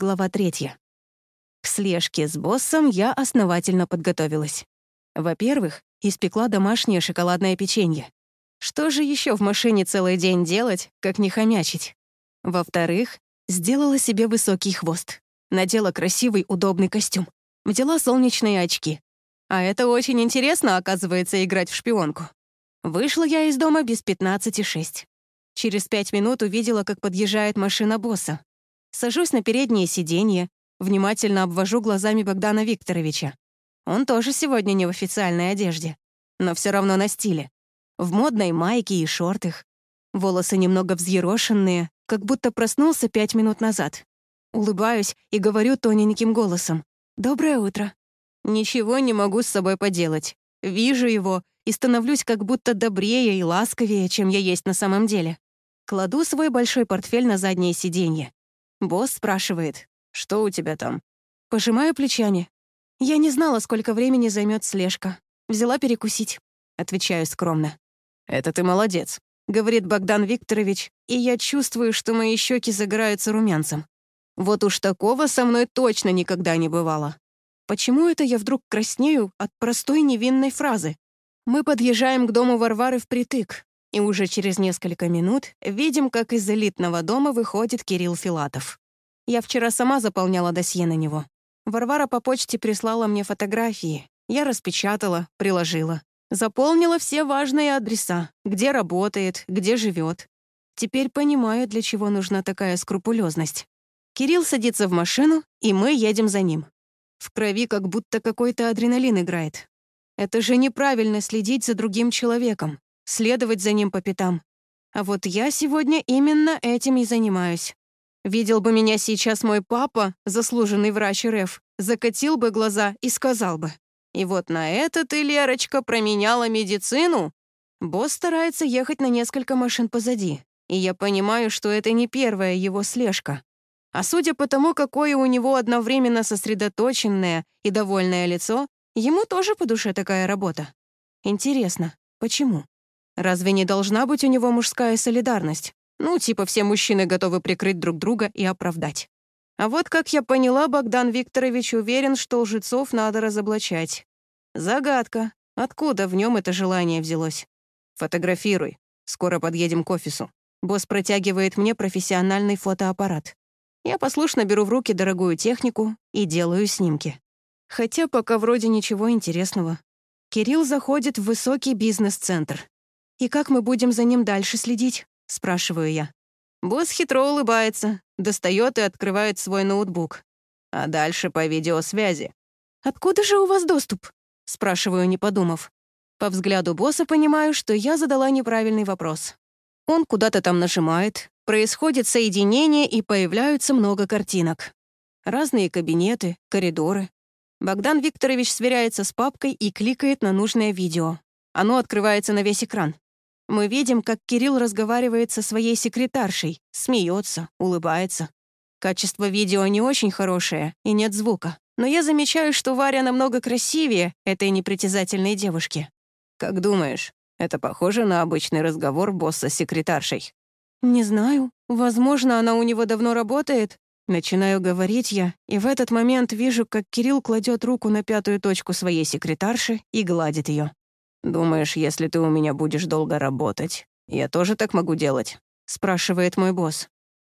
Глава третья. К слежке с боссом я основательно подготовилась. Во-первых, испекла домашнее шоколадное печенье. Что же еще в машине целый день делать, как не хомячить? Во-вторых, сделала себе высокий хвост. Надела красивый, удобный костюм. Взяла солнечные очки. А это очень интересно, оказывается, играть в шпионку. Вышла я из дома без 15,6. Через пять минут увидела, как подъезжает машина босса. Сажусь на переднее сиденье, внимательно обвожу глазами Богдана Викторовича. Он тоже сегодня не в официальной одежде, но все равно на стиле. В модной майке и шортах. Волосы немного взъерошенные, как будто проснулся пять минут назад. Улыбаюсь и говорю тоненьким голосом. «Доброе утро». Ничего не могу с собой поделать. Вижу его и становлюсь как будто добрее и ласковее, чем я есть на самом деле. Кладу свой большой портфель на заднее сиденье. Босс спрашивает, «Что у тебя там?» Пожимаю плечами. Я не знала, сколько времени займет слежка. Взяла перекусить. Отвечаю скромно. «Это ты молодец», — говорит Богдан Викторович, и я чувствую, что мои щеки загораются румянцем. Вот уж такого со мной точно никогда не бывало. Почему это я вдруг краснею от простой невинной фразы? Мы подъезжаем к дому Варвары впритык, и уже через несколько минут видим, как из элитного дома выходит Кирилл Филатов. Я вчера сама заполняла досье на него. Варвара по почте прислала мне фотографии. Я распечатала, приложила. Заполнила все важные адреса, где работает, где живет. Теперь понимаю, для чего нужна такая скрупулезность. Кирилл садится в машину, и мы едем за ним. В крови как будто какой-то адреналин играет. Это же неправильно следить за другим человеком следовать за ним по пятам. А вот я сегодня именно этим и занимаюсь. Видел бы меня сейчас мой папа, заслуженный врач РФ, закатил бы глаза и сказал бы, «И вот на это ты, Лерочка, променяла медицину?» Босс старается ехать на несколько машин позади, и я понимаю, что это не первая его слежка. А судя по тому, какое у него одновременно сосредоточенное и довольное лицо, ему тоже по душе такая работа. Интересно, почему? Разве не должна быть у него мужская солидарность? Ну, типа все мужчины готовы прикрыть друг друга и оправдать. А вот, как я поняла, Богдан Викторович уверен, что лжецов надо разоблачать. Загадка. Откуда в нем это желание взялось? Фотографируй. Скоро подъедем к офису. Босс протягивает мне профессиональный фотоаппарат. Я послушно беру в руки дорогую технику и делаю снимки. Хотя пока вроде ничего интересного. Кирилл заходит в высокий бизнес-центр. «И как мы будем за ним дальше следить?» — спрашиваю я. Босс хитро улыбается, достает и открывает свой ноутбук. А дальше по видеосвязи. «Откуда же у вас доступ?» — спрашиваю, не подумав. По взгляду босса понимаю, что я задала неправильный вопрос. Он куда-то там нажимает, происходит соединение и появляются много картинок. Разные кабинеты, коридоры. Богдан Викторович сверяется с папкой и кликает на нужное видео. Оно открывается на весь экран. Мы видим, как Кирилл разговаривает со своей секретаршей, смеется, улыбается. Качество видео не очень хорошее и нет звука. Но я замечаю, что Варя намного красивее этой непритязательной девушки. Как думаешь, это похоже на обычный разговор босса с секретаршей? Не знаю. Возможно, она у него давно работает. Начинаю говорить я, и в этот момент вижу, как Кирилл кладет руку на пятую точку своей секретарши и гладит ее. «Думаешь, если ты у меня будешь долго работать, я тоже так могу делать?» — спрашивает мой босс.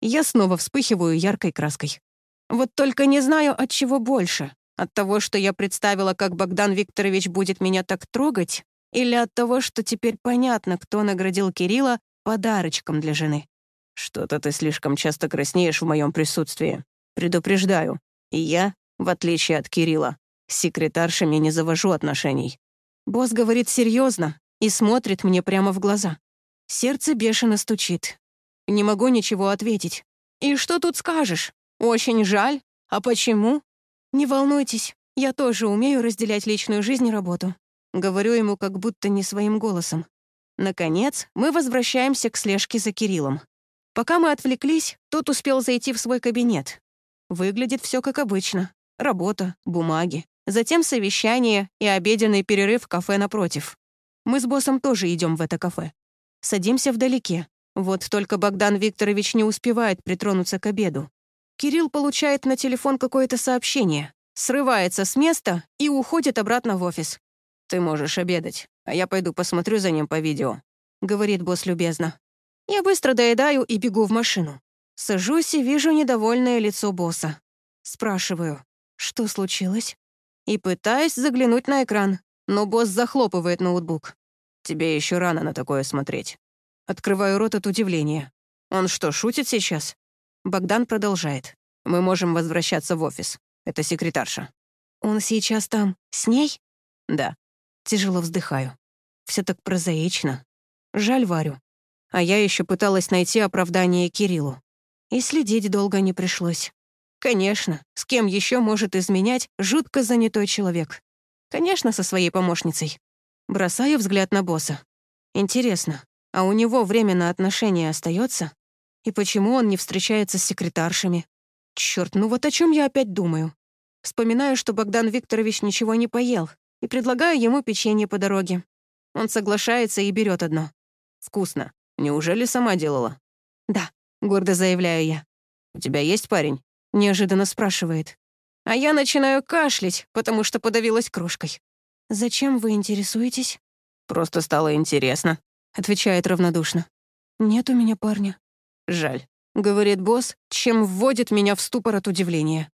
Я снова вспыхиваю яркой краской. Вот только не знаю, от чего больше. От того, что я представила, как Богдан Викторович будет меня так трогать, или от того, что теперь понятно, кто наградил Кирилла подарочком для жены. Что-то ты слишком часто краснеешь в моем присутствии. Предупреждаю. Я, в отличие от Кирилла, с секретаршами не завожу отношений. Босс говорит серьезно и смотрит мне прямо в глаза. Сердце бешено стучит. Не могу ничего ответить. И что тут скажешь? Очень жаль. А почему? Не волнуйтесь, я тоже умею разделять личную жизнь и работу. Говорю ему как будто не своим голосом. Наконец, мы возвращаемся к слежке за Кириллом. Пока мы отвлеклись, тот успел зайти в свой кабинет. Выглядит все как обычно. Работа, бумаги, Затем совещание и обеденный перерыв в кафе напротив. Мы с боссом тоже идем в это кафе. Садимся вдалеке. Вот только Богдан Викторович не успевает притронуться к обеду. Кирилл получает на телефон какое-то сообщение, срывается с места и уходит обратно в офис. «Ты можешь обедать, а я пойду посмотрю за ним по видео», — говорит босс любезно. Я быстро доедаю и бегу в машину. Сажусь и вижу недовольное лицо босса. Спрашиваю, что случилось? И пытаюсь заглянуть на экран, но босс захлопывает ноутбук. «Тебе еще рано на такое смотреть». Открываю рот от удивления. «Он что, шутит сейчас?» Богдан продолжает. «Мы можем возвращаться в офис. Это секретарша». «Он сейчас там с ней?» «Да». Тяжело вздыхаю. Все так прозаично. Жаль Варю. А я еще пыталась найти оправдание Кириллу. И следить долго не пришлось. Конечно, с кем еще может изменять жутко занятой человек? Конечно, со своей помощницей. Бросаю взгляд на босса. Интересно, а у него время на отношения остается? И почему он не встречается с секретаршами? Черт, ну вот о чем я опять думаю. Вспоминаю, что Богдан Викторович ничего не поел, и предлагаю ему печенье по дороге. Он соглашается и берет одно. Вкусно. Неужели сама делала? Да, гордо заявляю я. У тебя есть парень? Неожиданно спрашивает. А я начинаю кашлять, потому что подавилась кружкой. «Зачем вы интересуетесь?» «Просто стало интересно», — отвечает равнодушно. «Нет у меня парня». «Жаль», — говорит босс, чем вводит меня в ступор от удивления.